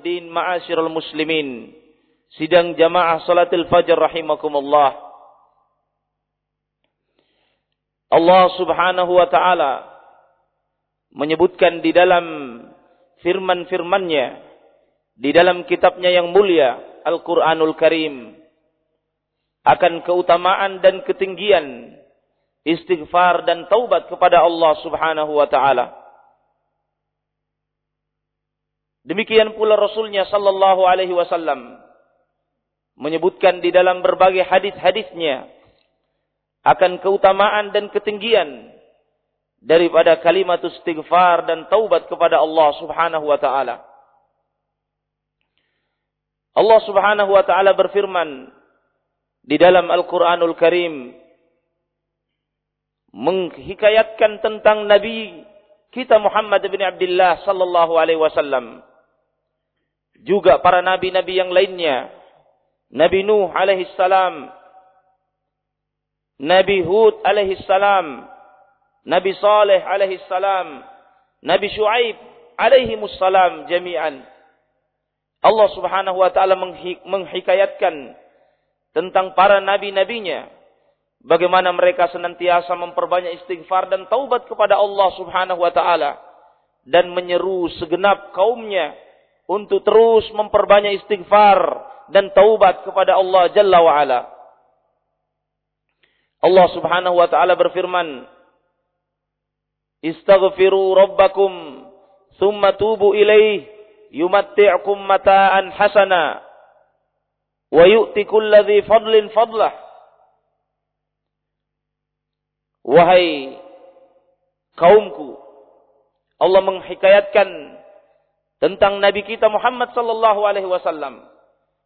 din ma'asyiral muslimin. Sidang jamaah salatul fajr rahimakumullah. Allah Subhanahu wa taala menyebutkan di dalam firman-firmannya di dalam kitabnya yang mulia Al-Qur'anul Karim akan keutamaan dan ketinggian istighfar dan taubat kepada Allah Subhanahu wa taala. Demikian pula Rasulnya sallallahu alaihi wasallam menyebutkan di dalam berbagai hadis-hadisnya akan keutamaan dan ketinggian daripada kalimat istighfar dan taubat kepada Allah Subhanahu wa taala. Allah Subhanahu wa taala berfirman di dalam Al-Qur'anul Karim menghikayatkan tentang Nabi kita Muhammad bin Abdullah sallallahu alaihi wasallam juga para nabi-nabi yang lainnya. Nabi Nuh alaihi salam Nabi Hud alaihi salam Nabi Saleh alaihi salam Nabi Shu'aib alaihi salam jami'an. Allah Subhanahu wa taala menghikayatkan tentang para nabi-nabinya. Bagaimana mereka senantiasa memperbanyak istighfar dan taubat kepada Allah Subhanahu wa taala dan menyeru segenap kaumnya untuk terus memperbanyak istighfar dan taubat kepada Allah Jalla wa ala. Allah Subhanahu wa taala berfirman, "Istaghfiru rabbakum thumma tubu ilaih yumatti'kum mata'an hasana wa yu'ti kulli fadlin fadlah." Wahai kaumku, Allah menghikayatkan tentang Nabi kita Muhammad sallallahu alaihi wasallam.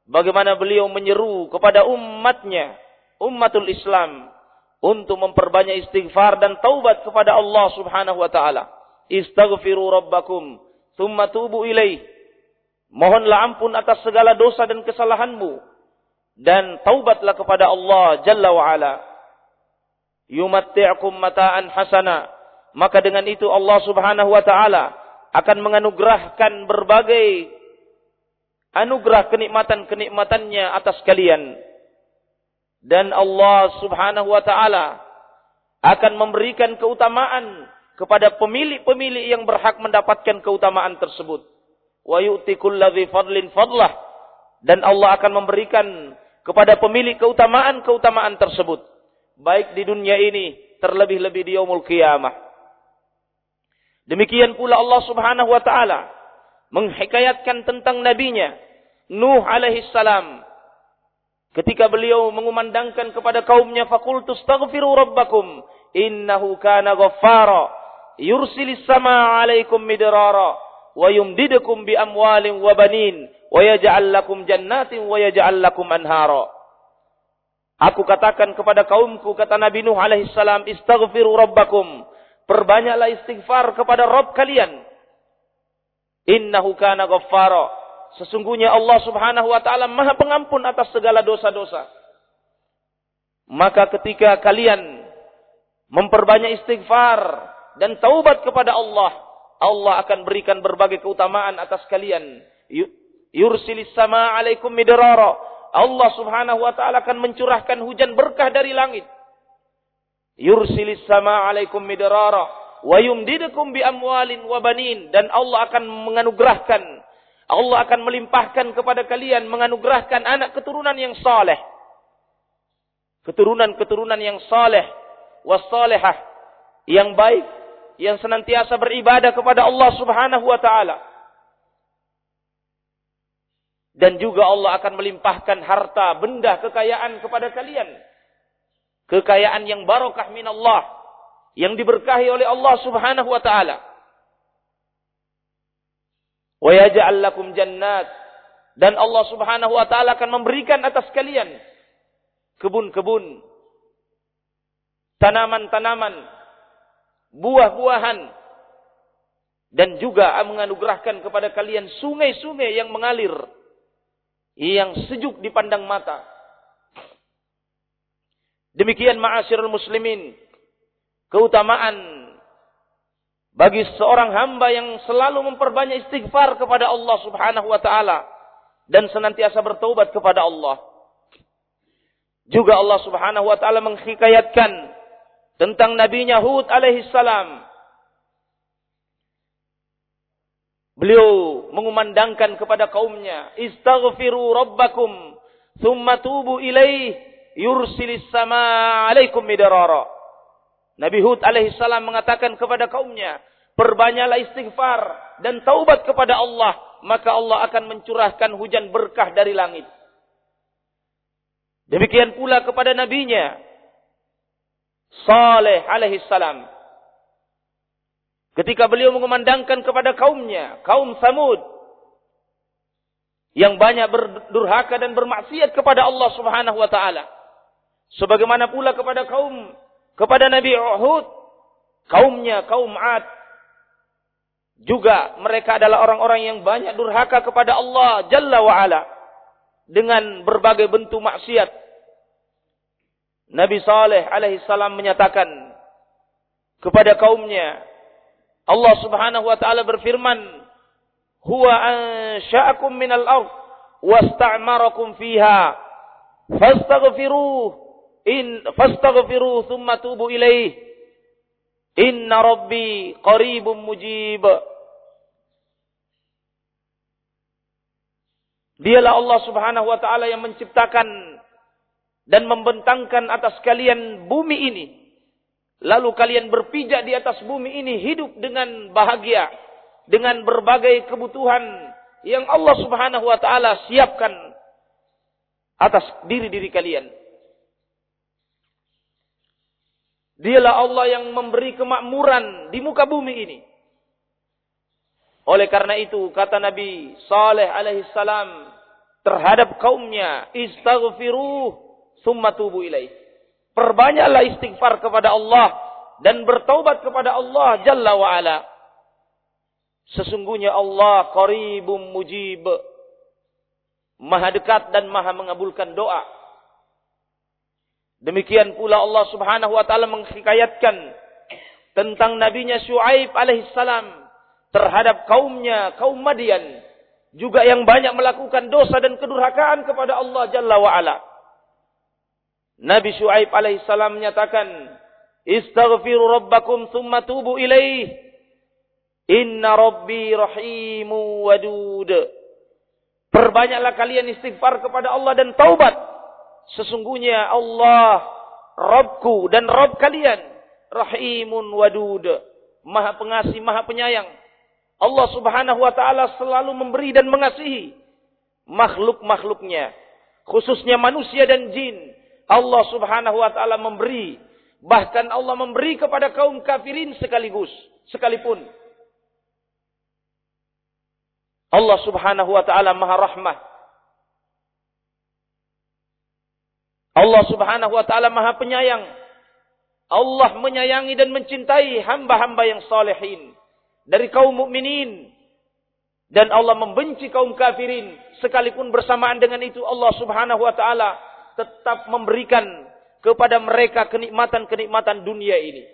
Bagaimana beliau menyeru kepada umatnya, umatul Islam untuk memperbanyak istighfar dan taubat kepada Allah Subhanahu wa taala. Istaghfiru rabbakum thumma tubu ilaih. Mohonlah ampun atas segala dosa dan kesalahanmu dan taubatlah kepada Allah Jalla wa ala. Yumatti'kum mata'an hasana. Maka dengan itu Allah Subhanahu wa taala akan menganugerahkan berbagai anugerah kenikmatan-kenikmatannya atas kalian. Dan Allah subhanahu wa ta'ala akan memberikan keutamaan kepada pemilik-pemilik yang berhak mendapatkan keutamaan tersebut. Wa yu'ti kulladhi fadlin fadlah. Dan Allah akan memberikan kepada pemilik keutamaan-keutamaan tersebut. Baik di dunia ini, terlebih-lebih di yaumul qiyamah. Demikian pula Allah Subhanahu wa taala menghikayatkan tentang nabinya Nuh alaihi salam. Ketika beliau mengumandangkan kepada kaumnya faqultu astaghfiru rabbakum innahu kana ghaffara yursilis samaa 'alaikum midrara wa yumdidukum bi amwalin wa banin wa yaj'al lakum jannatin wa yaj'al lakum anhara. Aku katakan kepada kaumku kata Nabi Nuh alaihi salam istaghfiru rabbakum Perbanyaklah istighfar kepada Rabb kalian. Innahu kana ghaffara. Sesungguhnya Allah Subhanahu wa taala Maha Pengampun atas segala dosa-dosa. Maka ketika kalian memperbanyak istighfar dan taubat kepada Allah, Allah akan berikan berbagai keutamaan atas kalian. Yursilis sama alaikum midrara. Allah Subhanahu wa taala akan mencurahkan hujan berkah dari langit yursilis sama alaikum midrara wa yumdidukum bi amwalin wa banin. Dan Allah akan menganugerahkan Allah akan melimpahkan kepada kalian menganugerahkan anak keturunan yang saleh. Keturunan-keturunan yang saleh wasalihah yang baik yang senantiasa beribadah kepada Allah Subhanahu wa taala. Dan juga Allah akan melimpahkan harta benda kekayaan kepada kalian Kekayaan yang barokah minallah. Yang diberkahi oleh Allah subhanahu wa ta'ala. Wa yaja'al lakum jannat. Dan Allah subhanahu wa ta'ala akan memberikan atas kalian. Kebun-kebun. Tanaman-tanaman. Buah-buahan. Dan juga menganugerahkan kepada kalian sungai-sungai yang mengalir. Yang sejuk dipandang mata Demikian ma'asyiral muslimin. Keutamaan bagi seorang hamba yang selalu memperbanyak istighfar kepada Allah Subhanahu wa taala dan senantiasa bertobat kepada Allah. Juga Allah Subhanahu wa taala menghikayatkan tentang nabinya Hud alaihi salam. Beliau mengumandangkan kepada kaumnya, "Istaghfiru rabbakum, thumma tubu yursilis sama alaikum midarara." Nabi Hud alaihissalam mengatakan kepada kaumnya, perbanyaklah istighfar dan taubat kepada Allah, maka Allah akan mencurahkan hujan berkah dari langit. Demikian pula kepada nabinya Saleh alaihissalam. Ketika beliau mengumandangkan kepada kaumnya, kaum Samud yang banyak berdurhaka dan bermaksiat kepada Allah Subhanahu wa taala. Sebagaimana pula kepada kaum kepada Nabi Uhud, kaumnya, kaum Ad. Juga mereka adalah orang-orang yang banyak durhaka kepada Allah Jalla wa'ala. Dengan berbagai bentuk maksiat. Nabi Saleh alaihi salam menyatakan kepada kaumnya, Allah subhanahu wa ta'ala berfirman, Huwa ansha'akum minal ard, wasta'marakum fiha, fastaghfiruh, in fastaghfiru thumma tubu ilaih inna rabbi qaribum mujib Dialah Allah Subhanahu wa taala yang menciptakan dan membentangkan atas kalian bumi ini. Lalu kalian berpijak di atas bumi ini hidup dengan bahagia dengan berbagai kebutuhan yang Allah Subhanahu wa taala siapkan atas diri-diri kalian. Dialah Allah yang memberi kemakmuran di muka bumi ini. Oleh karena itu kata Nabi Saleh alaihi salam terhadap kaumnya, "Istaghfiruh summa tubu ilaih." Perbanyaklah istighfar kepada Allah dan bertaubat kepada Allah Jalla wa ala. Sesungguhnya Allah qaribum mujib. Maha dekat dan maha mengabulkan doa. Demikian pula Allah Subhanahu wa taala menghikayatkan tentang nabinya Syuaib alaihissalam terhadap kaumnya, kaum Madian juga yang banyak melakukan dosa dan kedurhakaan kepada Allah Jalla wa ala. Nabi Syuaib alaihissalam menyatakan, "Istaghfiru rabbakum thumma tubu ilaih. Inna rabbi rahimu wadud." Perbanyaklah kalian istighfar kepada Allah dan taubat Sesungguhnya Allah Robku dan Rob kalian Rahimun wadud Maha pengasih, maha penyayang. Allah subhanahu wa ta'ala selalu memberi dan mengasihi Makhluk-makhluknya Khususnya manusia dan jin. Allah subhanahu wa ta'ala memberi Bahkan Allah memberi kepada kaum kafirin sekaligus Sekalipun. Allah subhanahu wa ta'ala maha rahmah Allah subhanahu wa ta'ala maha penyayang. Allah menyayangi dan mencintai hamba-hamba yang salehin. Dari kaum mukminin Dan Allah membenci kaum kafirin. Sekalipun bersamaan dengan itu Allah subhanahu wa ta'ala tetap memberikan kepada mereka kenikmatan-kenikmatan dunia ini.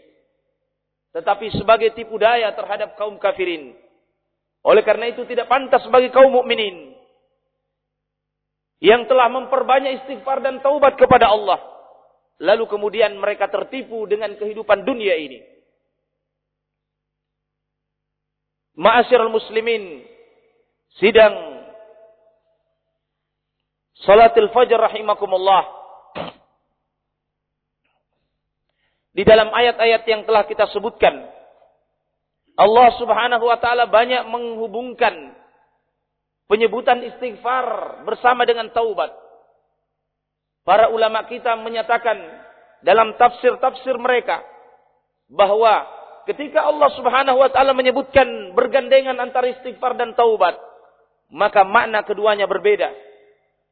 Tetapi sebagai tipu daya terhadap kaum kafirin. Oleh karena itu tidak pantas bagi kaum mukminin yang telah memperbanyak istighfar dan taubat kepada Allah. Lalu kemudian mereka tertipu dengan kehidupan dunia ini. Ma'asyiral muslimin, sidang salatil fajr rahimakumullah. Di dalam ayat-ayat yang telah kita sebutkan, Allah Subhanahu wa taala banyak menghubungkan penyebutan istighfar bersama dengan taubat. Para ulama kita menyatakan dalam tafsir-tafsir mereka bahwa ketika Allah Subhanahu wa taala menyebutkan bergandengan antara istighfar dan taubat, maka makna keduanya berbeda.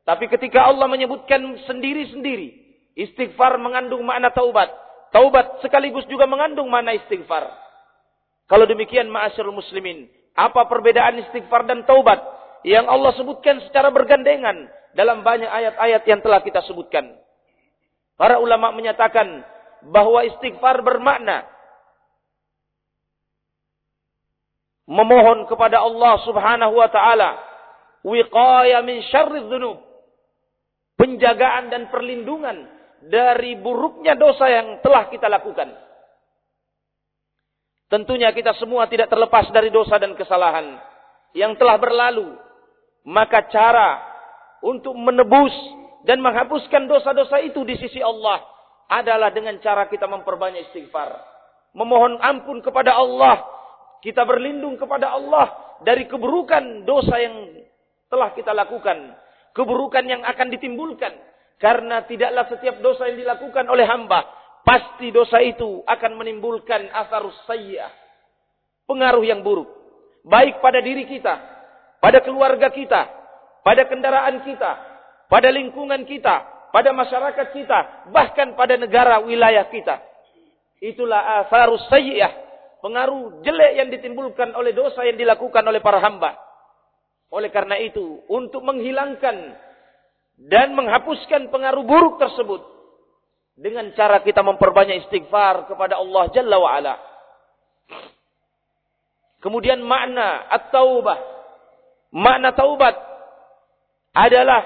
Tapi ketika Allah menyebutkan sendiri-sendiri, istighfar mengandung makna taubat, taubat sekaligus juga mengandung makna istighfar. Kalau demikian ma'asyiral muslimin, apa perbedaan istighfar dan taubat? Yang Allah sebutkan secara bergandengan dalam banyak ayat-ayat yang telah kita sebutkan. Para ulama menyatakan bahwa istighfar bermakna memohon kepada Allah Subhanahu wa taala wiqaya min syarri dzunub. Penjagaan dan perlindungan dari buruknya dosa yang telah kita lakukan. Tentunya kita semua tidak terlepas dari dosa dan kesalahan yang telah berlalu. Maka cara untuk menebus dan menghapuskan dosa-dosa itu di sisi Allah adalah dengan cara kita memperbanyak istighfar. Memohon ampun kepada Allah. Kita berlindung kepada Allah dari keburukan dosa yang telah kita lakukan, keburukan yang akan ditimbulkan karena tidaklah setiap dosa yang dilakukan oleh hamba pasti dosa itu akan menimbulkan asarus sayyi'ah, pengaruh yang buruk, baik pada diri kita, pada keluarga kita, pada kendaraan kita, pada lingkungan kita, pada masyarakat kita, bahkan pada negara wilayah kita. Itulah asarus sayyi'ah, pengaruh jelek yang ditimbulkan oleh dosa yang dilakukan oleh para hamba. Oleh karena itu, untuk menghilangkan dan menghapuskan pengaruh buruk tersebut dengan cara kita memperbanyak istighfar kepada Allah Jalla wa ala. Kemudian makna at-taubah. Makna taubat adalah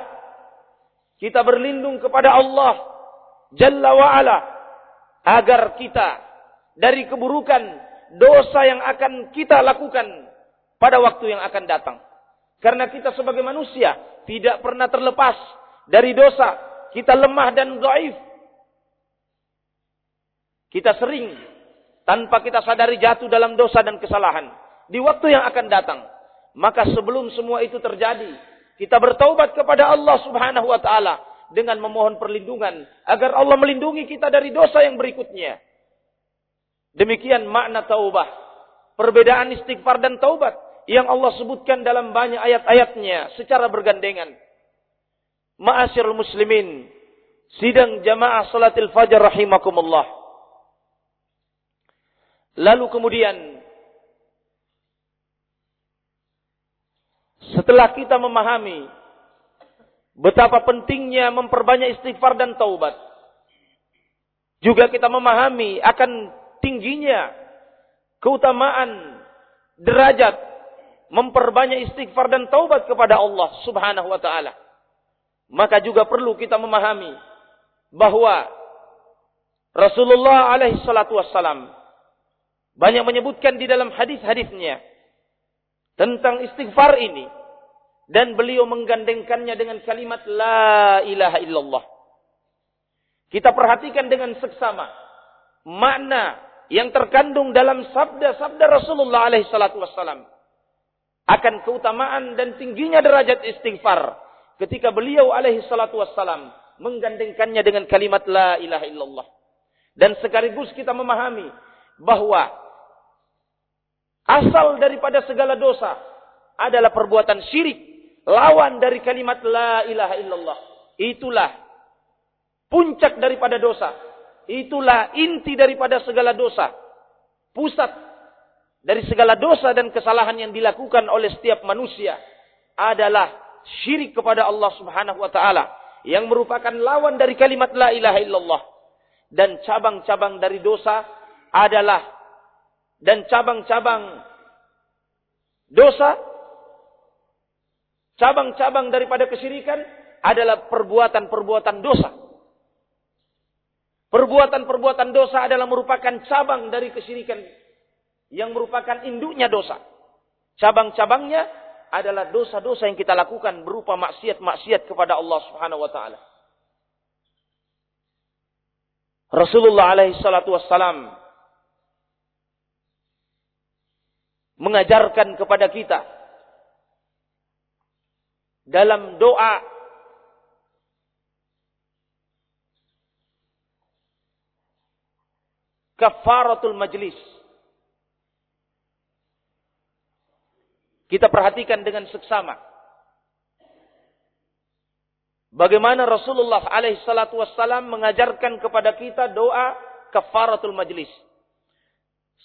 kita berlindung kepada Allah Jalla wa ala agar kita dari keburukan dosa yang akan kita lakukan pada waktu yang akan datang. Karena kita sebagai manusia tidak pernah terlepas dari dosa. Kita lemah dan dhaif. Kita sering tanpa kita sadari jatuh dalam dosa dan kesalahan di waktu yang akan datang. Maka sebelum semua itu terjadi, kita bertaubat kepada Allah Subhanahu wa taala dengan memohon perlindungan agar Allah melindungi kita dari dosa yang berikutnya. Demikian makna taubah. Perbedaan istighfar dan taubat yang Allah sebutkan dalam banyak ayat-ayatnya secara bergandengan. Ma'asyirul muslimin, sidang jamaah salatil fajar rahimakumullah. Lalu kemudian, setelah kita memahami betapa pentingnya memperbanyak istighfar dan taubat, juga kita memahami akan tingginya keutamaan derajat memperbanyak istighfar dan taubat kepada Allah Subhanahu wa taala. Maka juga perlu kita memahami bahwa Rasulullah alaihi salatu wassalam banyak menyebutkan di dalam hadis-hadisnya tentang istighfar ini dan beliau menggandengkannya dengan kalimat la ilaha illallah. Kita perhatikan dengan seksama makna yang terkandung dalam sabda-sabda Rasulullah alaihi salatu akan keutamaan dan tingginya derajat istighfar ketika beliau alaihi salatu wassalam menggandengkannya dengan kalimat la ilaha illallah. Dan sekaligus kita memahami bahwa asal daripada segala dosa adalah perbuatan syirik, lawan dari kalimat la ilaha illallah. Itulah puncak daripada dosa. Itulah inti daripada segala dosa. Pusat dari segala dosa dan kesalahan yang dilakukan oleh setiap manusia adalah syirik kepada Allah Subhanahu wa taala yang merupakan lawan dari kalimat la ilaha illallah dan cabang-cabang dari dosa adalah dan cabang-cabang dosa cabang-cabang daripada kesyirikan adalah perbuatan-perbuatan dosa perbuatan-perbuatan dosa adalah merupakan cabang dari kesyirikan yang merupakan induknya dosa. Cabang-cabangnya adalah dosa-dosa yang kita lakukan berupa maksiat-maksiat kepada Allah Subhanahu wa taala. Rasulullah alaihi salatu wassalam mengajarkan kepada kita dalam doa kafaratul majlis Kita perhatikan dengan seksama. Bagaimana Rasulullah alaihi salatu wassalam mengajarkan kepada kita doa kafaratul majlis.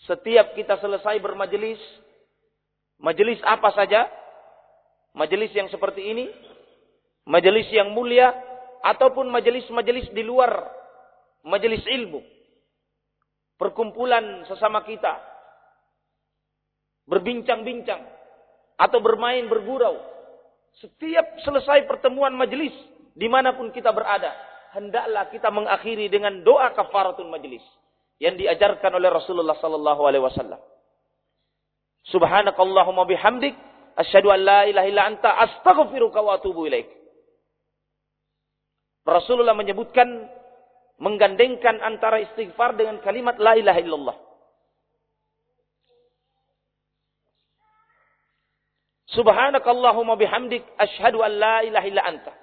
Setiap kita selesai bermajelis, majelis apa saja, majelis yang seperti ini, majelis yang mulia, ataupun majelis-majelis di luar majelis ilmu, perkumpulan sesama kita, berbincang-bincang, atau bermain bergurau. Setiap selesai pertemuan majelis, di mana pun kita berada, hendaklah kita mengakhiri dengan doa kafaratul majelis yang diajarkan oleh Rasulullah sallallahu alaihi wasallam. Subhanakallahumma bihamdik asyhadu an la ilaha illa anta astaghfiruka wa atubu ilaik. Rasulullah menyebutkan menggandengkan antara istighfar dengan kalimat la ilaha illallah. Subhanakallahumma bihamdik asyhadu an la ilaha illa anta.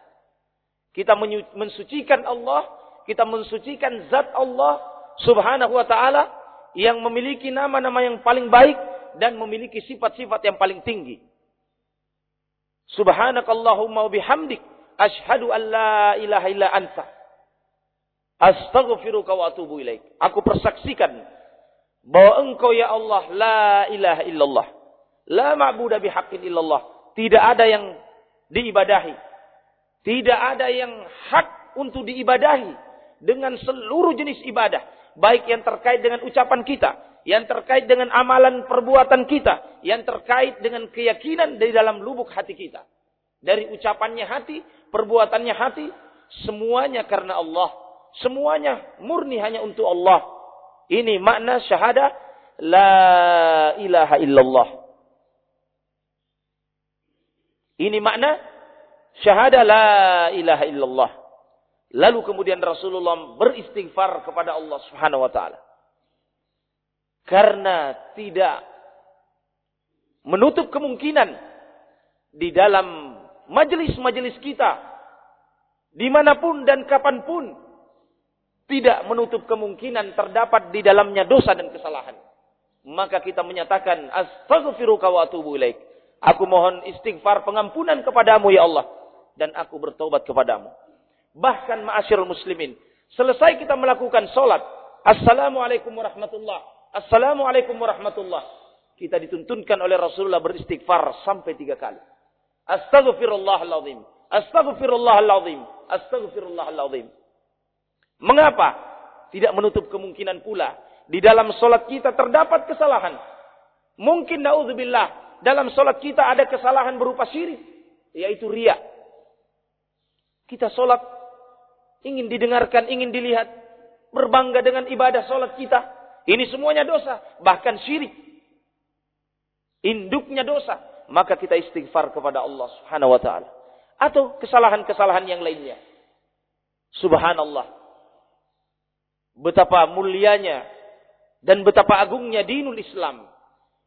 Kita mensucikan Allah, kita mensucikan zat Allah Subhanahu wa taala yang memiliki nama-nama yang paling baik dan memiliki sifat-sifat yang paling tinggi. Subhanakallahumma bihamdik asyhadu an la ilaha illa anta. Astaghfiruka wa atubu ilaik. Aku persaksikan bahwa engkau ya Allah la ilaha illallah. La ma'budu bihaqqin illallah. Tidak ada yang diibadahi. Tidak ada yang hak untuk diibadahi dengan seluruh jenis ibadah, baik yang terkait dengan ucapan kita, yang terkait dengan amalan perbuatan kita, yang terkait dengan keyakinan dari dalam lubuk hati kita. Dari ucapannya hati, perbuatannya hati, semuanya karena Allah. Semuanya murni hanya untuk Allah. Ini makna syahadah la ilaha illallah. Ini makna syahadah la ilaha illallah. Lalu kemudian Rasulullah beristighfar kepada Allah Subhanahu wa taala. Karena tidak menutup kemungkinan di dalam majelis-majelis kita di mana pun dan kapan pun tidak menutup kemungkinan terdapat di dalamnya dosa dan kesalahan. Maka kita menyatakan astaghfiruka wa atubu ilaik. Aku mohon istighfar pengampunan kepadamu ya Allah dan aku bertobat kepadamu. Bahkan ma'asyiral muslimin, selesai kita melakukan salat, assalamualaikum warahmatullah. Assalamualaikum warahmatullah. Kita dituntunkan oleh Rasulullah beristighfar sampai tiga kali. Astaghfirullahaladzim. Astaghfirullahaladzim. Astaghfirullahaladzim. Mengapa? Tidak menutup kemungkinan pula. Di dalam solat kita terdapat kesalahan. Mungkin na'udzubillah. Dalam solat kita ada kesalahan berupa syirik. Yaitu ria. Kita solat. Ingin didengarkan, ingin dilihat. Berbangga dengan ibadah solat kita. Ini semuanya dosa. Bahkan syirik. Induknya dosa. Maka kita istighfar kepada Allah subhanahu wa ta'ala. Atau kesalahan-kesalahan yang lainnya. Subhanallah betapa mulianya dan betapa agungnya dinul Islam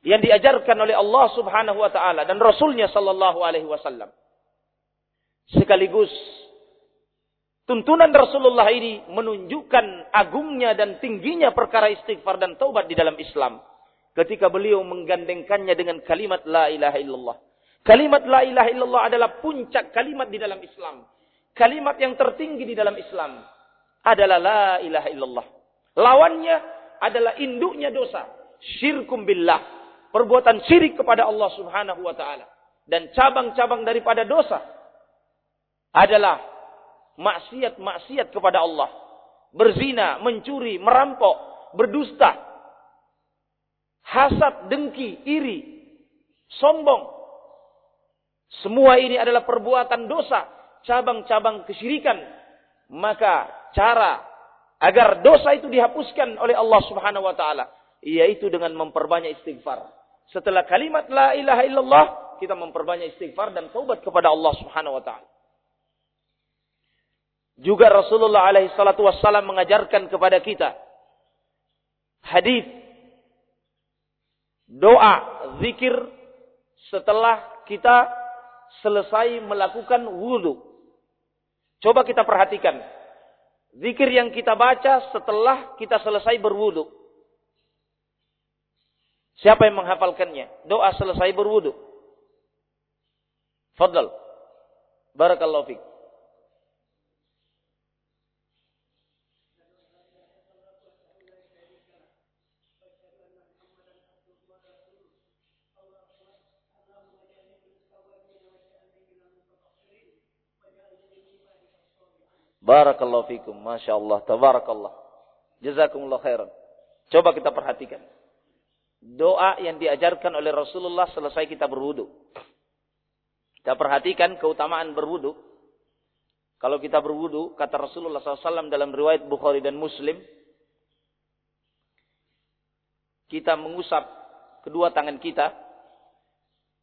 yang diajarkan oleh Allah Subhanahu wa taala dan Rasulnya sallallahu alaihi wasallam. Sekaligus tuntunan Rasulullah ini menunjukkan agungnya dan tingginya perkara istighfar dan taubat di dalam Islam ketika beliau menggandengkannya dengan kalimat la ilaha illallah. Kalimat la ilaha illallah adalah puncak kalimat di dalam Islam. Kalimat yang tertinggi di dalam Islam adalah la ilaha illallah. Lawannya adalah induknya dosa. Syirkum billah. Perbuatan syirik kepada Allah subhanahu wa ta'ala. Dan cabang-cabang daripada dosa adalah maksiat-maksiat kepada Allah. Berzina, mencuri, merampok, berdusta, hasad, dengki, iri, sombong. Semua ini adalah perbuatan dosa, cabang-cabang kesyirikan. Maka cara agar dosa itu dihapuskan oleh Allah Subhanahu wa taala yaitu dengan memperbanyak istighfar. Setelah kalimat la ilaha illallah, kita memperbanyak istighfar dan taubat kepada Allah Subhanahu wa taala. Juga Rasulullah alaihi salatu wassalam mengajarkan kepada kita hadis doa zikir setelah kita selesai melakukan wudhu. Coba kita perhatikan Zikir yang kita baca setelah kita selesai berwudu. Siapa yang menghafalkannya? Doa selesai berwudu. Fadal. Barakallahu fiqh. Barakallahu fikum. Masya Allah. Tabarakallah. Jazakumullah khairan. Coba kita perhatikan. doa yang diajarkan oleh Rasulullah selesai kita berwudu. Kita perhatikan keutamaan berwudu. Kalau kita berwudu, kata Rasulullah SAW dalam riwayat Bukhari dan Muslim, kita mengusap kedua tangan kita,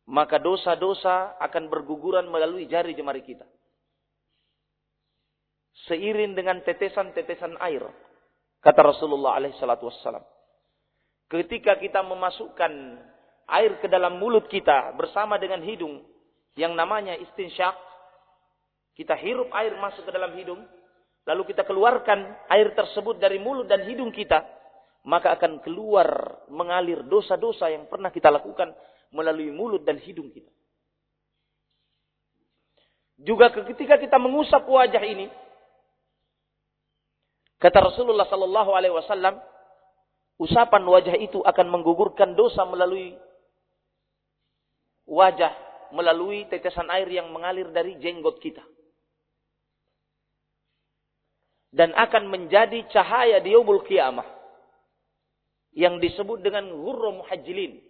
maka dosa-dosa akan berguguran melalui jari jemari kita. Seiring dengan tetesan-tetesan air, kata Rasulullah SAW. Ketika kita memasukkan air ke dalam mulut kita bersama dengan hidung, yang namanya istinsyak, kita hirup air masuk ke dalam hidung, lalu kita keluarkan air tersebut dari mulut dan hidung kita, maka akan keluar mengalir dosa-dosa yang pernah kita lakukan melalui mulut dan hidung kita. Juga ketika kita mengusap wajah ini, kata Rasulullah Sallallahu Alaihi Wasallam, usapan wajah itu akan menggugurkan dosa melalui wajah melalui tetesan air yang mengalir dari jenggot kita. Dan akan menjadi cahaya di yaumul kiamah. Yang disebut dengan ghurra muhajjilin.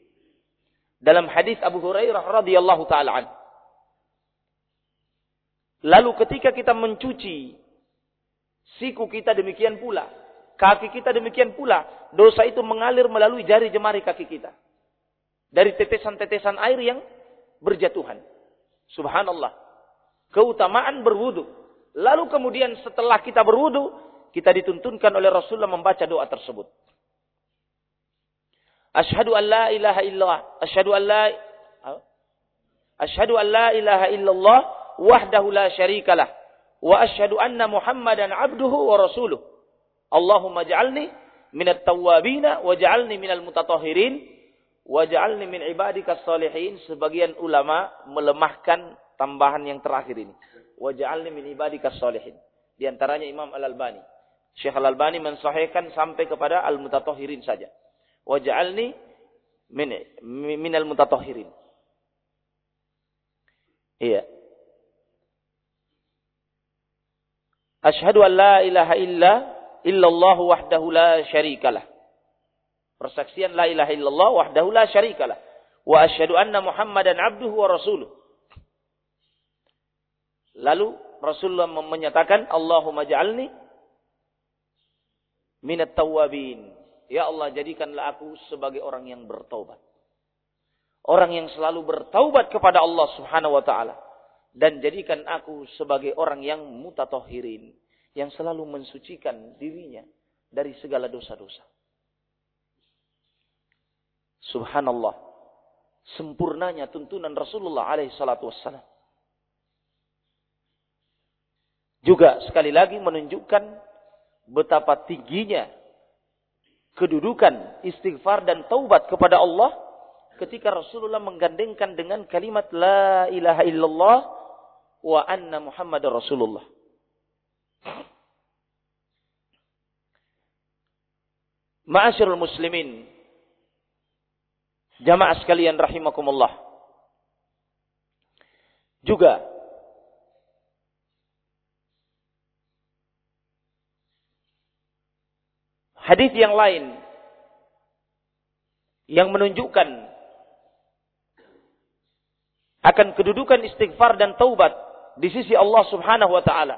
Dalam hadis Abu Hurairah radhiyallahu taala Lalu ketika kita mencuci siku kita demikian pula, kaki kita demikian pula, dosa itu mengalir melalui jari jemari kaki kita. Dari tetesan-tetesan air yang berjatuhan. Subhanallah. Keutamaan berwudu. Lalu kemudian setelah kita berwudu, kita dituntunkan oleh Rasulullah membaca doa tersebut. Ashhadu an la ilaha illallah. Ashhadu an la Ashhadu an la ilaha illallah wahdahu la syarikalah wa ashhadu anna Muhammadan abduhu wa rasuluh. Allahumma ja'alni minat tawwabina wa ja'alni minal mutatahhirin min ibadika salihin. Sebagian ulama melemahkan tambahan yang terakhir ini. Waj'alni min ibadika salihin. Di antaranya Imam Al-Albani. Syekh Al-Albani mensahihkan sampai kepada al-mutatahirin saja. Waj'alni min min al-mutatahirin. Iya. Ashhadu an la ilaha illa illallah wahdahu la syarikalah. Persaksian la ilaha illallah wahdahu la syarikalah. Wa asyhadu anna Muhammadan abduhu wa rasuluh. Lalu Rasulullah menyatakan Allahumma ja'alni minat tawabin. Ya Allah jadikanlah aku sebagai orang yang bertaubat. Orang yang selalu bertaubat kepada Allah subhanahu wa ta'ala. Dan jadikan aku sebagai orang yang mutatohirin. Yang selalu mensucikan dirinya dari segala dosa-dosa. Subhanallah. Sempurnanya tuntunan Rasulullah alaihi salatu wassalam. Juga sekali lagi menunjukkan betapa tingginya kedudukan istighfar dan taubat kepada Allah ketika Rasulullah menggandengkan dengan kalimat la ilaha illallah wa anna Muhammad Rasulullah. Ma'asyiral muslimin Jamaah sekalian rahimakumullah. Juga hadis yang lain yang menunjukkan akan kedudukan istighfar dan taubat di sisi Allah Subhanahu wa taala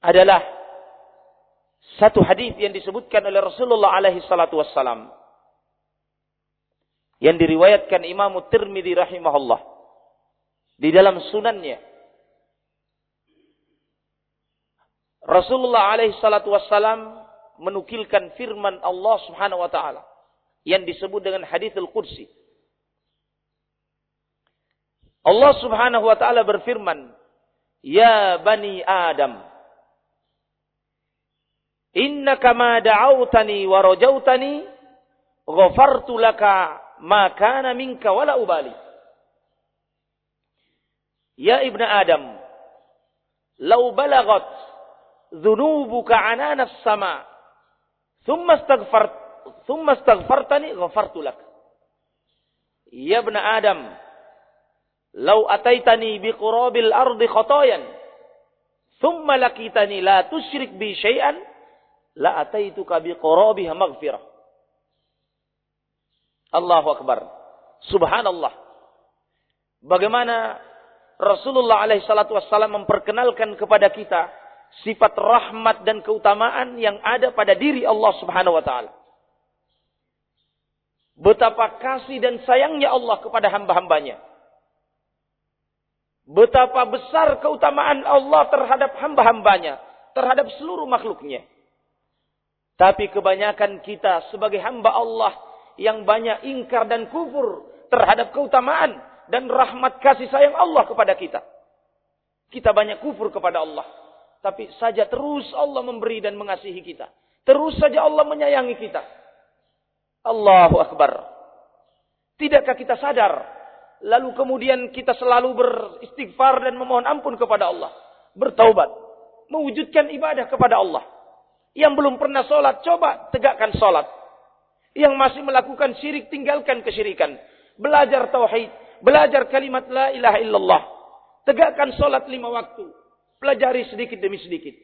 adalah satu hadis yang disebutkan oleh Rasulullah alaihi salatu wassalam yang diriwayatkan Imam Tirmidzi rahimahullah di dalam sunannya. Rasulullah alaihi salatu wassalam menukilkan firman Allah Subhanahu wa taala yang disebut dengan hadithul qudsi Allah Subhanahu wa taala berfirman Ya bani Adam Innaka ma da'awtani wa rajautani ghafartu laka makana minka wala ubali. Ya ibn Adam, lau balagat dhunubuka anana sama thumma astaghfart thumma astaghfartani ghafartu lak. Ya ibn Adam, lau ataitani biqurabil ardi khatayan thumma lakitani la tusyrik bi syai'an la ataituka biqurabiha maghfirah. Allahu Akbar. Subhanallah. Bagaimana Rasulullah alaihi salatu wassalam memperkenalkan kepada kita sifat rahmat dan keutamaan yang ada pada diri Allah Subhanahu wa taala. Betapa kasih dan sayangnya Allah kepada hamba-hambanya. Betapa besar keutamaan Allah terhadap hamba-hambanya. Terhadap seluruh makhluknya. Tapi kebanyakan kita sebagai hamba Allah yang banyak ingkar dan kufur terhadap keutamaan dan rahmat kasih sayang Allah kepada kita. Kita banyak kufur kepada Allah. Tapi saja terus Allah memberi dan mengasihi kita. Terus saja Allah menyayangi kita. Allahu Akbar. Tidakkah kita sadar? Lalu kemudian kita selalu beristighfar dan memohon ampun kepada Allah. Bertaubat. Mewujudkan ibadah kepada Allah. Yang belum pernah sholat, coba tegakkan sholat. Yang masih melakukan syirik, tinggalkan kesyirikan. Belajar tauhid. Belajar kalimat la ilaha illallah. Tegakkan sholat lima waktu. Pelajari sedikit demi sedikit.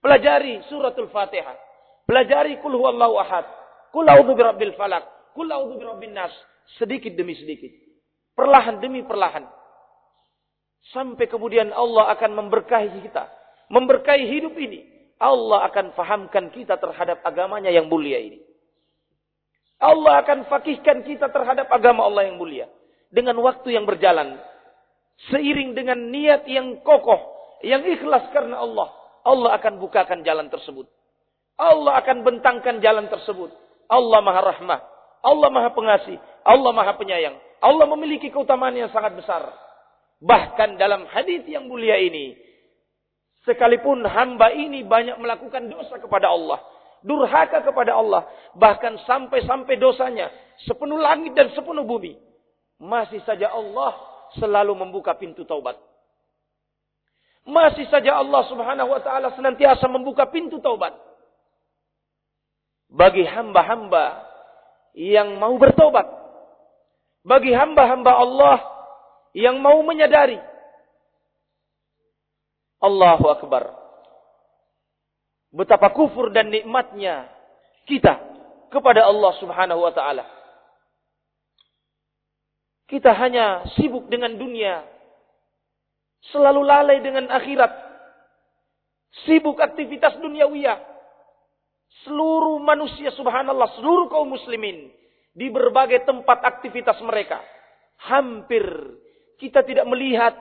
Pelajari suratul fatihah. Pelajari kul huwallahu ahad. Kul a'udzu birabbil falak. Kul a'udzu birabbin nas. Sedikit demi sedikit. Perlahan demi perlahan. Sampai kemudian Allah akan memberkahi kita. Memberkahi hidup ini. Allah akan fahamkan kita terhadap agamanya yang mulia ini. Allah akan fakihkan kita terhadap agama Allah yang mulia. Dengan waktu yang berjalan. Seiring dengan niat yang kokoh. Yang ikhlas karena Allah. Allah akan bukakan jalan tersebut. Allah akan bentangkan jalan tersebut. Allah maha rahmah. Allah maha pengasih. Allah maha penyayang. Allah memiliki keutamaan yang sangat besar. Bahkan dalam hadis yang mulia ini. Sekalipun hamba ini banyak melakukan dosa kepada Allah. Durhaka kepada Allah. Bahkan sampai-sampai dosanya. Sepenuh langit dan sepenuh bumi. Masih saja Allah selalu membuka pintu taubat. Masih saja Allah subhanahu wa ta'ala senantiasa membuka pintu taubat. Bagi hamba-hamba yang mau bertobat. Bagi hamba-hamba Allah yang mau menyadari. Allahu Akbar. Betapa kufur dan nikmatnya kita kepada Allah subhanahu wa ta'ala. Kita hanya sibuk dengan dunia Selalu lalai dengan akhirat. Sibuk aktivitas duniawiyah. Seluruh manusia subhanallah, seluruh kaum muslimin. Di berbagai tempat aktivitas mereka. Hampir kita tidak melihat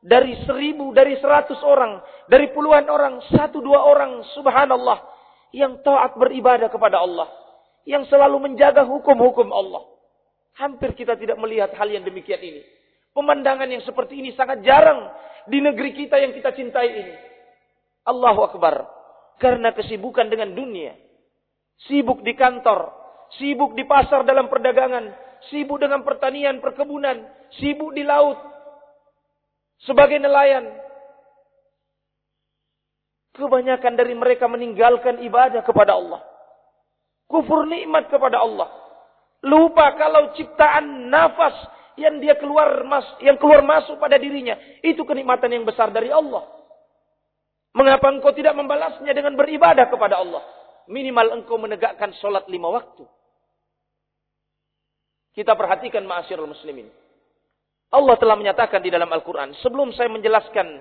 dari seribu, dari seratus orang, dari puluhan orang, satu dua orang, subhanallah, yang taat beribadah kepada Allah, yang selalu menjaga hukum-hukum Allah. Hampir kita tidak melihat hal yang demikian ini. Pemandangan yang seperti ini sangat jarang di negeri kita yang kita cintai ini. Allahu Akbar. Karena kesibukan dengan dunia. Sibuk di kantor. Sibuk di pasar dalam perdagangan. Sibuk dengan pertanian, perkebunan. Sibuk di laut. Sebagai nelayan. Kebanyakan dari mereka meninggalkan ibadah kepada Allah. Kufur nikmat kepada Allah. Lupa kalau ciptaan nafas yang dia keluar mas, yang keluar masuk pada dirinya itu kenikmatan yang besar dari Allah. Mengapa engkau tidak membalasnya dengan beribadah kepada Allah? Minimal engkau menegakkan sholat lima waktu. Kita perhatikan ma'asyirul muslimin. Allah telah menyatakan di dalam Al-Quran. Sebelum saya menjelaskan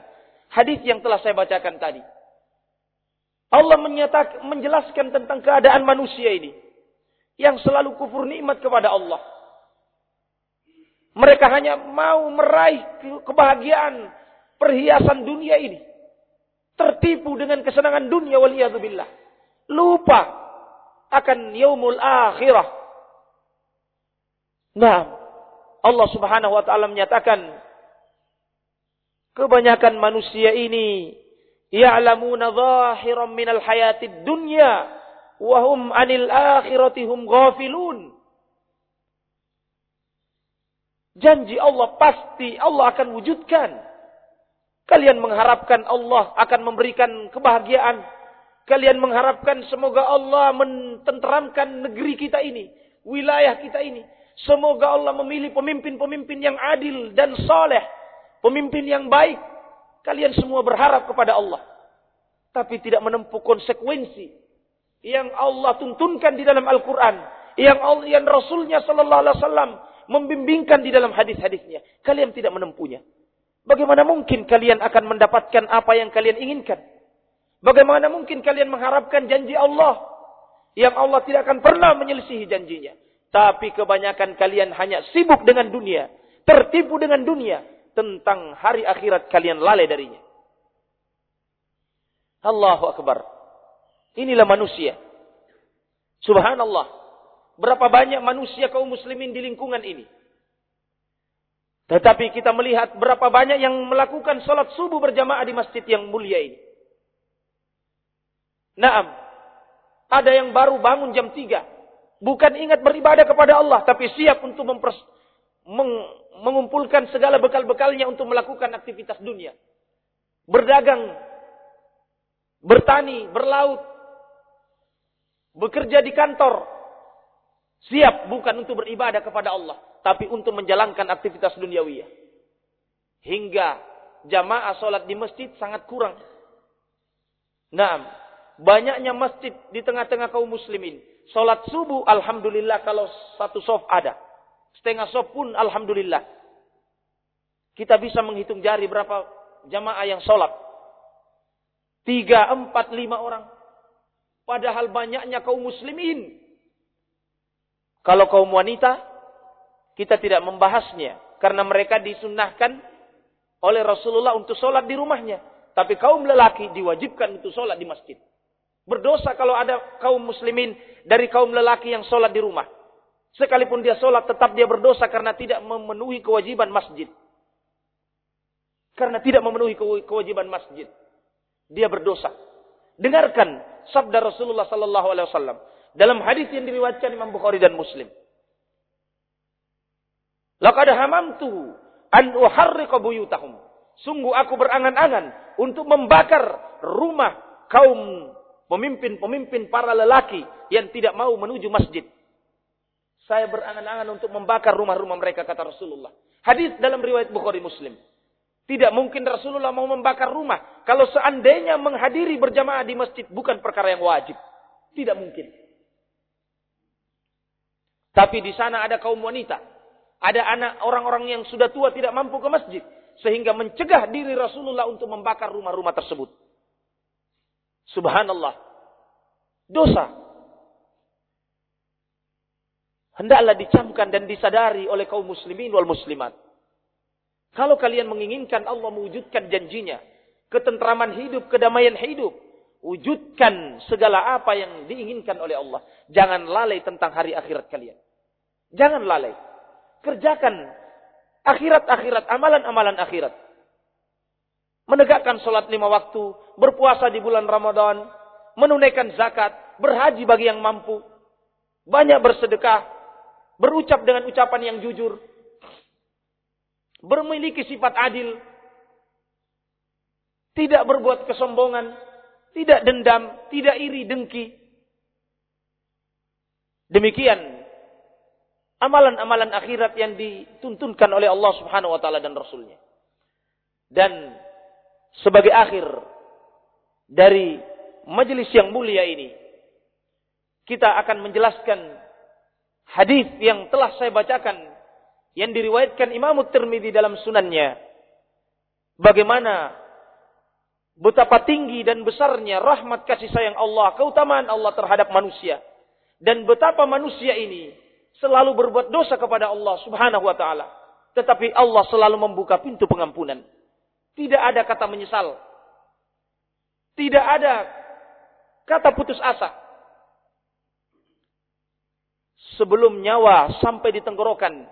hadis yang telah saya bacakan tadi. Allah menyatakan, menjelaskan tentang keadaan manusia ini. Yang selalu kufur nikmat kepada Allah. Mereka hanya mau meraih kebahagiaan perhiasan dunia ini. Tertipu dengan kesenangan dunia waliyadzubillah. Lupa akan yaumul akhirah. Nah, Allah subhanahu wa ta'ala menyatakan kebanyakan manusia ini ya'lamuna zahiran minal hayatid dunya wahum anil akhiratihum ghafilun. Janji Allah pasti Allah akan wujudkan. Kalian mengharapkan Allah akan memberikan kebahagiaan. Kalian mengharapkan semoga Allah mententeramkan negeri kita ini. Wilayah kita ini. Semoga Allah memilih pemimpin-pemimpin yang adil dan soleh. Pemimpin yang baik. Kalian semua berharap kepada Allah. Tapi tidak menempuh konsekuensi. Yang Allah tuntunkan di dalam Al-Quran. yang Allah yang Rasulnya sallallahu alaihi wasallam membimbingkan di dalam hadis-hadisnya. Kalian tidak menempuhnya. Bagaimana mungkin kalian akan mendapatkan apa yang kalian inginkan? Bagaimana mungkin kalian mengharapkan janji Allah yang Allah tidak akan pernah menyelisihi janjinya? Tapi kebanyakan kalian hanya sibuk dengan dunia, tertipu dengan dunia, tentang hari akhirat kalian lalai darinya. Allahu Akbar. Inilah manusia. Subhanallah. Berapa banyak manusia kaum muslimin di lingkungan ini. Tetapi kita melihat berapa banyak yang melakukan sholat subuh berjamaah di masjid yang mulia ini. Naam. Ada yang baru bangun jam 3. Bukan ingat beribadah kepada Allah. Tapi siap untuk mempers meng mengumpulkan segala bekal-bekalnya untuk melakukan aktivitas dunia. Berdagang, bertani, berlaut, bekerja di kantor. Siap bukan untuk beribadah kepada Allah, tapi untuk menjalankan aktivitas duniawiyah. Hingga jamaah sholat di masjid sangat kurang. Nah, banyaknya masjid di tengah-tengah kaum muslimin. Sholat subuh, Alhamdulillah kalau satu soft ada. Setengah sop pun Alhamdulillah. Kita bisa menghitung jari berapa jamaah yang sholat. Tiga, empat, lima orang. Padahal banyaknya kaum muslimin. Kalau kaum wanita, kita tidak membahasnya. Karena mereka disunahkan oleh Rasulullah untuk sholat di rumahnya. Tapi kaum lelaki diwajibkan untuk sholat di masjid. Berdosa kalau ada kaum muslimin dari kaum lelaki yang sholat di rumah. Sekalipun dia sholat, tetap dia berdosa karena tidak memenuhi kewajiban masjid. Karena tidak memenuhi kewajiban masjid. Dia berdosa. Dengarkan sabda Rasulullah sallallahu alaihi wasallam dalam hadis yang diriwayatkan Imam Bukhari dan Muslim. Laqad hamamtu an uharriqa buyutahum. Sungguh aku berangan-angan untuk membakar rumah kaum pemimpin-pemimpin para lelaki yang tidak mau menuju masjid. Saya berangan-angan untuk membakar rumah-rumah mereka, kata Rasulullah. Hadis dalam riwayat Bukhari Muslim. Tidak mungkin Rasulullah mau membakar rumah. Kalau seandainya menghadiri berjamaah di masjid bukan perkara yang wajib. Tidak mungkin. Tapi di sana ada kaum wanita. Ada anak orang-orang yang sudah tua tidak mampu ke masjid. Sehingga mencegah diri Rasulullah untuk membakar rumah-rumah tersebut. Subhanallah. Dosa hendaklah dicamkan dan disadari oleh kaum muslimin wal muslimat. Kalau kalian menginginkan Allah mewujudkan janjinya, ketentraman hidup, kedamaian hidup, wujudkan segala apa yang diinginkan oleh Allah. Jangan lalai tentang hari akhirat kalian. Jangan lalai. Kerjakan akhirat-akhirat, amalan-amalan akhirat. Menegakkan sholat lima waktu, berpuasa di bulan Ramadan, menunaikan zakat, berhaji bagi yang mampu, banyak bersedekah, berucap dengan ucapan yang jujur, bermiliki sifat adil, tidak berbuat kesombongan, tidak dendam, tidak iri dengki. Demikian amalan-amalan akhirat yang dituntunkan oleh Allah Subhanahu wa taala dan rasulnya. Dan sebagai akhir dari majelis yang mulia ini, kita akan menjelaskan hadis yang telah saya bacakan yang diriwayatkan Imam Tirmidzi dalam sunannya bagaimana betapa tinggi dan besarnya rahmat kasih sayang Allah, keutamaan Allah terhadap manusia dan betapa manusia ini selalu berbuat dosa kepada Allah Subhanahu wa taala. Tetapi Allah selalu membuka pintu pengampunan. Tidak ada kata menyesal. Tidak ada kata putus asa sebelum nyawa sampai di tenggorokan,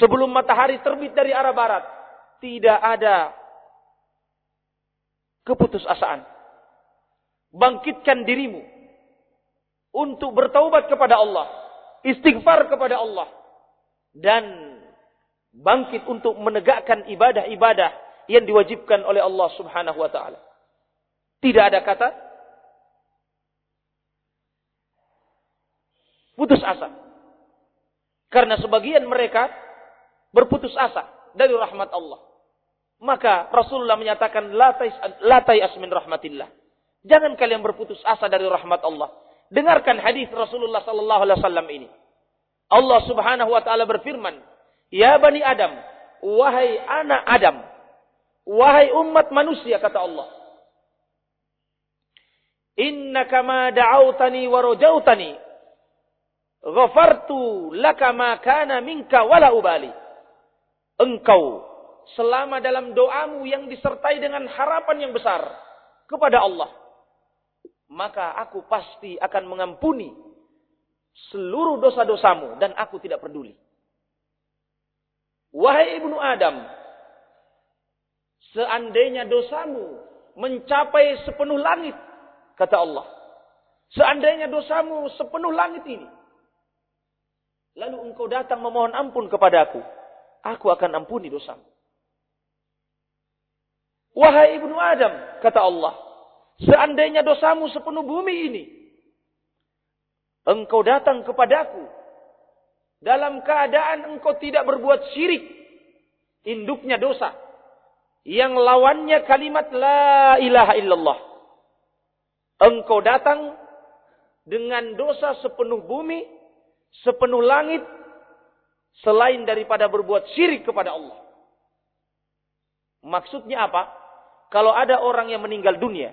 sebelum matahari terbit dari arah barat, tidak ada keputusasaan. Bangkitkan dirimu untuk bertaubat kepada Allah, istighfar kepada Allah, dan bangkit untuk menegakkan ibadah-ibadah yang diwajibkan oleh Allah Subhanahu wa taala. Tidak ada kata putus asa. Karena sebagian mereka berputus asa dari rahmat Allah. Maka Rasulullah menyatakan la tayas min rahmatillah. Jangan kalian berputus asa dari rahmat Allah. Dengarkan hadis Rasulullah sallallahu alaihi wasallam ini. Allah Subhanahu wa taala berfirman, "Ya bani Adam, wahai anak Adam, wahai umat manusia," kata Allah. "Innaka ma da'autani wa rajautani, ghafartu laka ma kana minka wala ubali." Engkau selama dalam doamu yang disertai dengan harapan yang besar kepada Allah, maka aku pasti akan mengampuni seluruh dosa-dosamu dan aku tidak peduli. Wahai ibnu Adam, seandainya dosamu mencapai sepenuh langit, kata Allah. Seandainya dosamu sepenuh langit ini, lalu engkau datang memohon ampun kepadaku, aku akan ampuni dosamu. Wahai ibnu Adam, kata Allah, Seandainya dosamu sepenuh bumi ini. Engkau datang kepadaku. Dalam keadaan engkau tidak berbuat syirik. Induknya dosa. Yang lawannya kalimat la ilaha illallah. Engkau datang dengan dosa sepenuh bumi, sepenuh langit, selain daripada berbuat syirik kepada Allah. Maksudnya apa? Kalau ada orang yang meninggal dunia,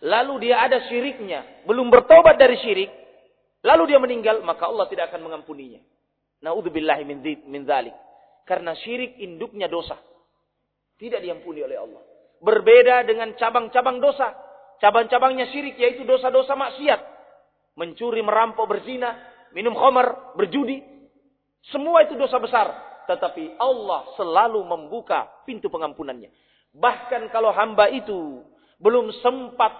lalu dia ada syiriknya, belum bertobat dari syirik, lalu dia meninggal, maka Allah tidak akan mengampuninya. Naudzubillahi min dzalik. Karena syirik induknya dosa. Tidak diampuni oleh Allah. Berbeda dengan cabang-cabang dosa. Cabang-cabangnya syirik yaitu dosa-dosa maksiat. Mencuri, merampok, berzina, minum khamar, berjudi. Semua itu dosa besar. Tetapi Allah selalu membuka pintu pengampunannya. Bahkan kalau hamba itu belum sempat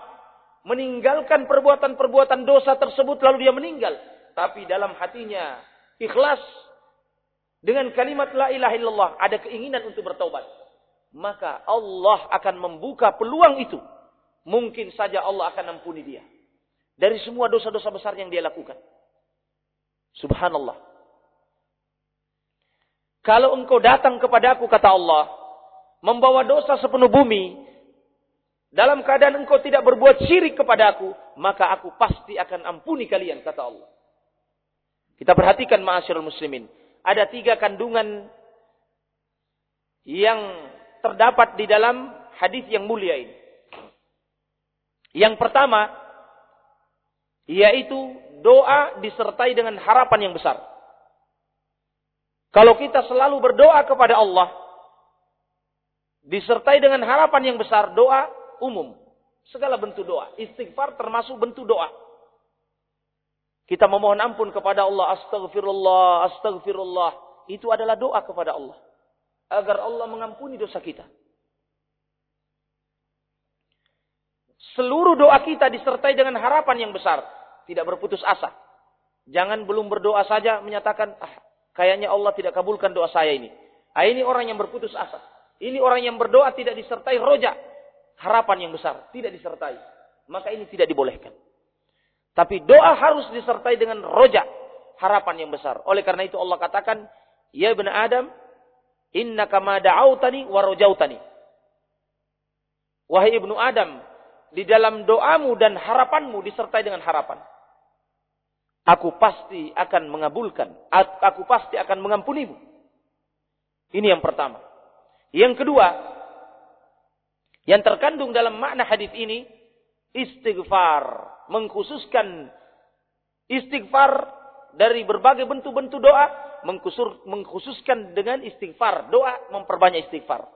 meninggalkan perbuatan-perbuatan dosa tersebut lalu dia meninggal. Tapi dalam hatinya ikhlas dengan kalimat la ilaha illallah ada keinginan untuk bertobat. Maka Allah akan membuka peluang itu. Mungkin saja Allah akan ampuni dia. Dari semua dosa-dosa besar yang dia lakukan. Subhanallah. Kalau engkau datang kepadaku, kata Allah, membawa dosa sepenuh bumi, dalam keadaan engkau tidak berbuat syirik kepada aku, maka aku pasti akan ampuni kalian, kata Allah. Kita perhatikan ma'asyarul muslimin. Ada tiga kandungan yang terdapat di dalam hadis yang mulia ini. Yang pertama, yaitu doa disertai dengan harapan yang besar. Kalau kita selalu berdoa kepada Allah, disertai dengan harapan yang besar, doa umum. Segala bentuk doa. Istighfar termasuk bentuk doa. Kita memohon ampun kepada Allah. Astagfirullah, astagfirullah. Itu adalah doa kepada Allah. Agar Allah mengampuni dosa kita. Seluruh doa kita disertai dengan harapan yang besar. Tidak berputus asa. Jangan belum berdoa saja menyatakan, ah, kayaknya Allah tidak kabulkan doa saya ini. Ah, ini orang yang berputus asa. Ini orang yang berdoa tidak disertai rojak harapan yang besar, tidak disertai. Maka ini tidak dibolehkan. Tapi doa harus disertai dengan rojak, harapan yang besar. Oleh karena itu Allah katakan, Ya ibn Adam, inna kama da'autani wa rojautani. Wahai ibnu Adam, di dalam doamu dan harapanmu disertai dengan harapan. Aku pasti akan mengabulkan. Aku pasti akan mengampunimu. Ini yang pertama. Yang kedua, yang terkandung dalam makna hadis ini istighfar, mengkhususkan istighfar dari berbagai bentuk-bentuk doa, mengkhusur, mengkhususkan dengan istighfar, doa memperbanyak istighfar.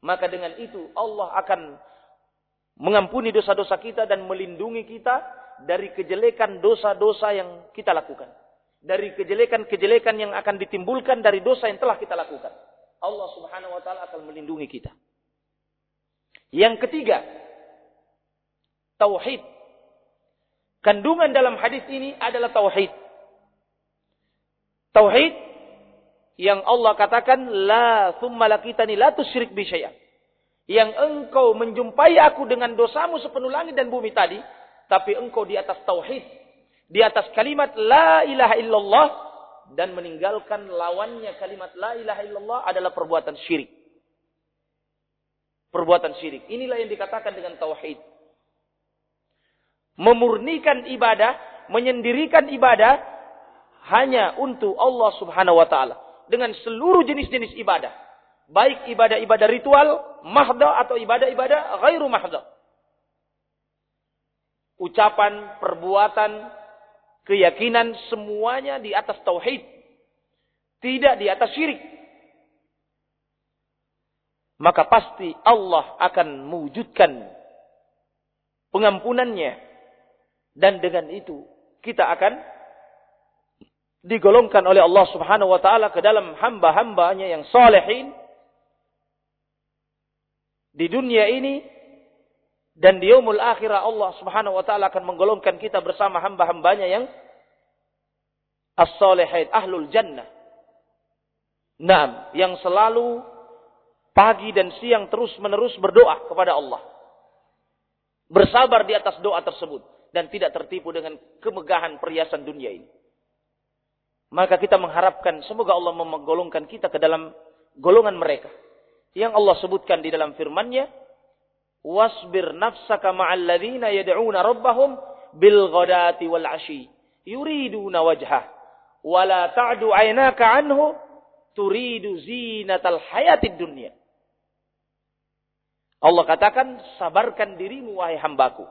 Maka dengan itu Allah akan mengampuni dosa-dosa kita dan melindungi kita dari kejelekan dosa-dosa yang kita lakukan. Dari kejelekan-kejelekan yang akan ditimbulkan dari dosa yang telah kita lakukan. Allah subhanahu wa ta'ala akan melindungi kita. Yang ketiga, tauhid. Kandungan dalam hadis ini adalah tauhid. Tauhid yang Allah katakan la thumma lakitani la tusyrik bi syai'an. Yang engkau menjumpai aku dengan dosamu sepenuh langit dan bumi tadi, tapi engkau di atas tauhid, di atas kalimat la ilaha illallah dan meninggalkan lawannya kalimat la ilaha illallah adalah perbuatan syirik perbuatan syirik. Inilah yang dikatakan dengan tauhid. memurnikan ibadah, menyendirikan ibadah hanya untuk Allah Subhanahu wa taala dengan seluruh jenis-jenis ibadah. Baik ibadah-ibadah ritual, mahda atau ibadah-ibadah ghairu mahda. Ucapan, perbuatan, keyakinan semuanya di atas tauhid. Tidak di atas syirik. Maka pasti Allah akan mewujudkan pengampunannya. Dan dengan itu kita akan digolongkan oleh Allah Subhanahu wa taala ke dalam hamba-hambanya yang salehin di dunia ini dan di yaumul akhirah Allah Subhanahu wa taala akan menggolongkan kita bersama hamba-hambanya yang as-salihin ahlul jannah. Naam, yang selalu pagi dan siang terus-menerus berdoa kepada Allah. Bersabar di atas doa tersebut dan tidak tertipu dengan kemegahan perhiasan dunia ini. Maka kita mengharapkan semoga Allah menggolongkan kita ke dalam golongan mereka. Yang Allah sebutkan di dalam firman-Nya, "Wasbir nafsaka ma'al ladzina yad'una rabbahum bil ghadati wal 'ashi yuriduna wajhah wa ta'du 'ainaka 'anhu turidu zinatal hayatid dunya." Allah katakan, sabarkan dirimu wahai hambaku.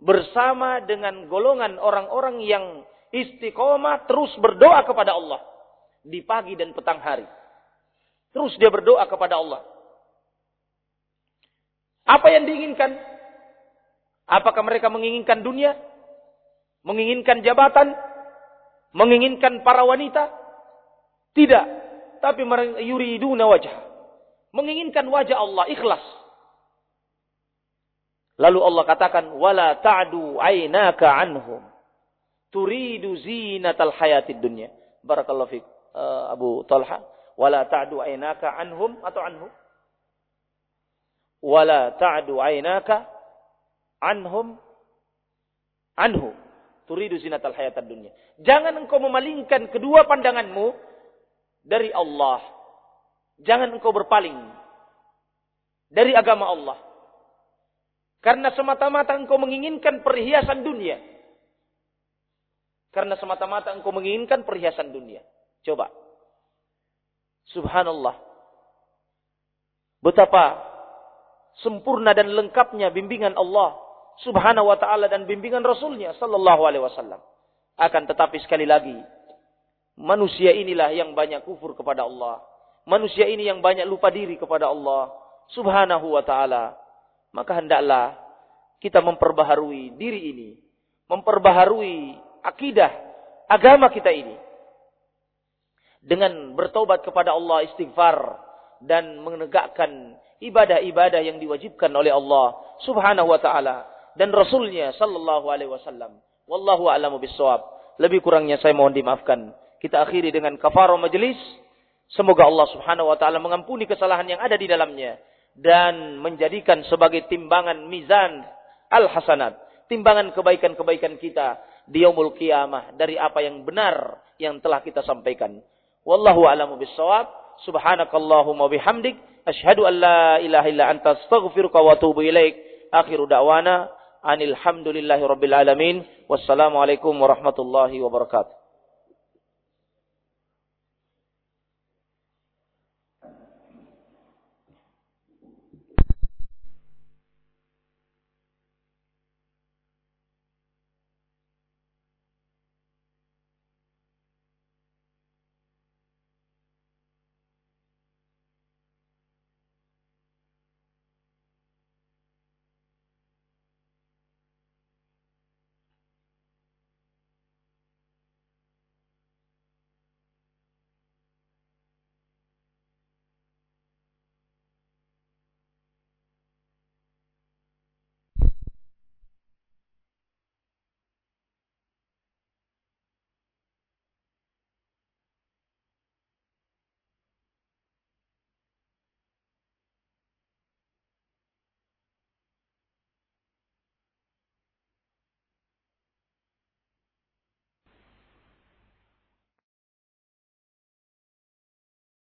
Bersama dengan golongan orang-orang yang istiqomah terus berdoa kepada Allah di pagi dan petang hari. Terus dia berdoa kepada Allah. Apa yang diinginkan? Apakah mereka menginginkan dunia? Menginginkan jabatan? Menginginkan para wanita? Tidak. Tapi yuriduna wajah. Menginginkan wajah Allah, ikhlas. Lalu Allah katakan, "Wala ta'du 'ainaka 'anhum." Turidu zinatal hayatid dunya. Barakallahu fiik uh, Abu Talha. Wala ta'du aynaka anhum atau anhu. Wala ta'du aynaka anhum anhu. Turidu zinatal hayatid dunya. Jangan engkau memalingkan kedua pandanganmu dari Allah. Jangan engkau berpaling dari agama Allah. Karena semata-mata engkau menginginkan perhiasan dunia. Karena semata-mata engkau menginginkan perhiasan dunia. Coba. Subhanallah. Betapa sempurna dan lengkapnya bimbingan Allah subhanahu wa ta'ala dan bimbingan Rasulnya sallallahu alaihi wasallam. Akan tetapi sekali lagi, manusia inilah yang banyak kufur kepada Allah. Manusia ini yang banyak lupa diri kepada Allah subhanahu wa ta'ala. Maka hendaklah kita memperbaharui diri ini. Memperbaharui akidah agama kita ini. Dengan bertobat kepada Allah istighfar dan menegakkan ibadah-ibadah yang diwajibkan oleh Allah Subhanahu wa taala dan Rasulnya sallallahu alaihi wasallam. Wallahu a'lamu bissawab. Lebih kurangnya saya mohon dimaafkan. Kita akhiri dengan kafarah majelis. Semoga Allah Subhanahu wa taala mengampuni kesalahan yang ada di dalamnya dan menjadikan sebagai timbangan mizan al-hasanat, timbangan kebaikan-kebaikan kita di yaumul qiyamah dari apa yang benar yang telah kita sampaikan. Wallahu a'lamu bissawab. Subhanakallahumma bihamdik asyhadu an la ilaha illa anta astaghfiruka wa atubu ilaik. Akhiru da'wana anil hamdulillahi rabbil alamin. Wassalamualaikum warahmatullahi wabarakatuh.